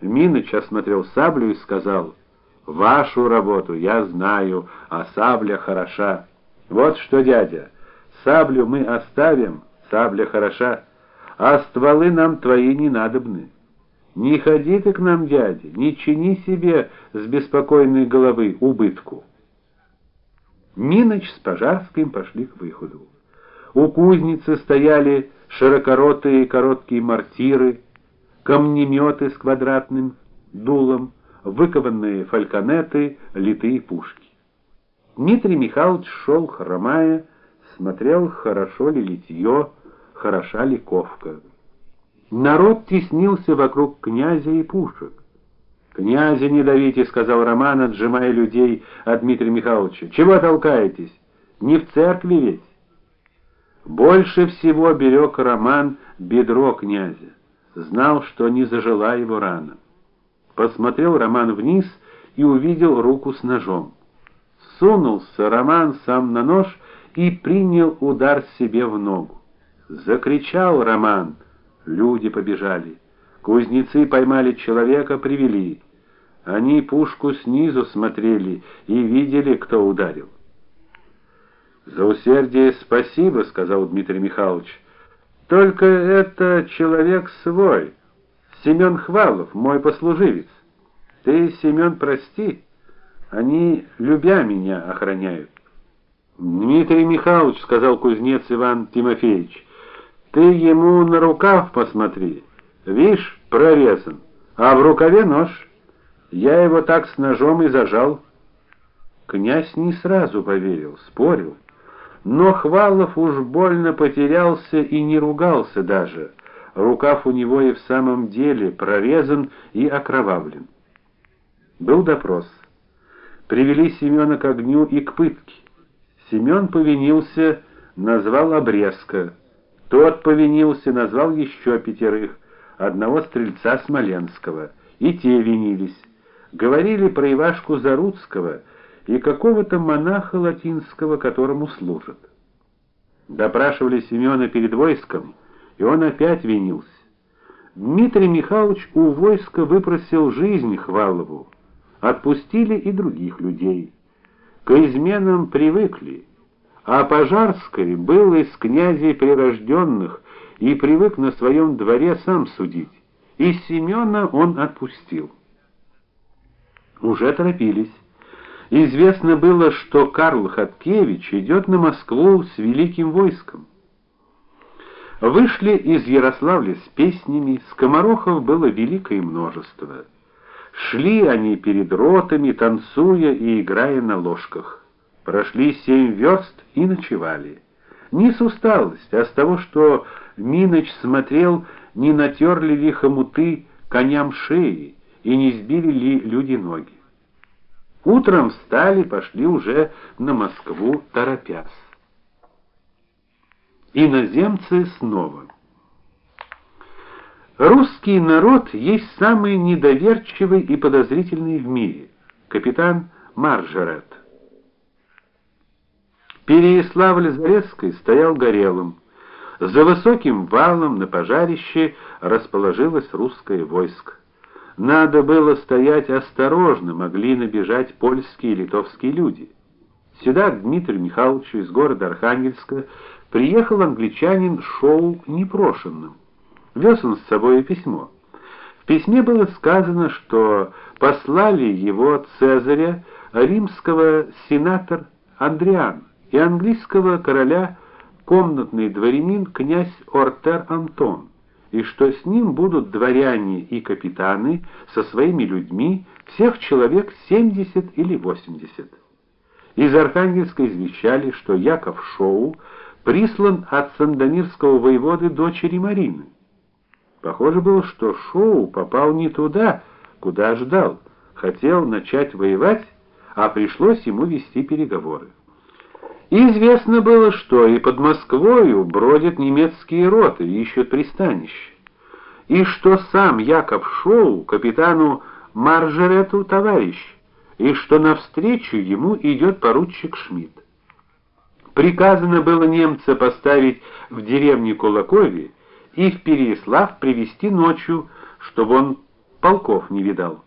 Миныч осмотрел саблю и сказал: "Вашу работу я знаю, а сабля хороша. Вот что, дядя, саблю мы оставим, сабля хороша, а стволы нам твои не надобны. Не ходи ты к нам, дядя, не чини себе с беспокойной головы убытку". Миныч с Пожарским пошли к выходу. У кузницы стояли широкоротые и короткие мортиры, камнеметы с квадратным дулом, выкованные фальконеты, литые пушки. Дмитрий Михайлович шел хромая, смотрел, хорошо ли литье, хороша ли ковка. Народ теснился вокруг князя и пушек. Князя не давите, сказал Роман, отжимая людей от Дмитрия Михайловича. Чего толкаетесь? Не в церкви ведь. Больше всего берег Роман бедро князя. Знал, что не зажила его рана. Посмотрел Роман вниз и увидел руку с ножом. Сунулся Роман сам на нож и принял удар себе в ногу. Закричал Роман. Люди побежали. Кузнецы поймали человека, привели. Они пушку снизу смотрели и видели, кто ударил. За усердие спасибо, сказал Дмитрий Михайлович. Только это человек свой. Семен Хвалов, мой послуживец. Ты, Семен, прости. Они любя меня охраняют. Дмитрий Михайлович, сказал кузнец Иван Тимофеевич. Ты ему на рукав посмотри. Видишь, прорезан, а в рукаве нож. Я его так с ножом и зажал. Князь не сразу поверил, спорил. Но Хвалов уж больно потерялся и не ругался даже. Рукав у него и в самом деле прорезан и окровавлен. Был допрос. Привели Семена к огню и к пытке. Семен повинился, назвал обрезка. Тот повинился, назвал еще пятерых, одного стрельца Смоленского, и те винились. Говорили про Ивашку Заруцкого и какого-то монаха латинского, которому служат. Допрашивали Семена перед войском, и он опять винился. Дмитрий Михайлович у войска выпросил жизнь Хвалову. Отпустили и других людей. К изменам привыкли. А Пожарский был из князей прирожденных и привык на своем дворе сам судить. И Семена он отпустил. Уже торопились. Известно было, что Карл Хаткевич идет на Москву с великим войском. Вышли из Ярославля с песнями, скоморохов было великое множество. Шли они перед ротами, танцуя и играя на ложках. Прошли семь верст и ночевали. Не с усталости, а с того, что Миноч смотрел, не натерли ли хомуты коням шеи и не сбили ли люди ноги. Утром встали, пошли уже на Москву, торопясь. Иноземцы снова. Русский народ есть самый недоверчивый и подозрительный в мире. Капитан Маржерет. Переяславль-Зарецкий стоял горелым. За высоким валом на пожарище расположилось русское войско. Надо было стоять осторожно, могли набежать польские и литовские люди. Сюда к Дмитрию Михайловичу из города Архангельска приехал англичанин Шоу непрошенным. Вез он с собой письмо. В письме было сказано, что послали его Цезаря римского сенатор Андриан и английского короля комнатный дворянин князь Ортер Антон и что с ним будут дворяне и капитаны со своими людьми, всех человек 70 или 80. Из Архангельска извещали, что Яков Шоу прислан от Сандомирского воеводы дочери Марины. Похоже было, что Шоу попал не туда, куда ждал, хотел начать воевать, а пришлось ему вести переговоры. Известно было, что и под Москвою бродят немецкие роты, ищут пристанище. И что сам Яков Шоу капитану Маржерету товарищ, и что навстречу ему идет поручик Шмидт. Приказано было немца поставить в деревне Кулакове и в Переяслав привести ночью, чтобы он полков не видал.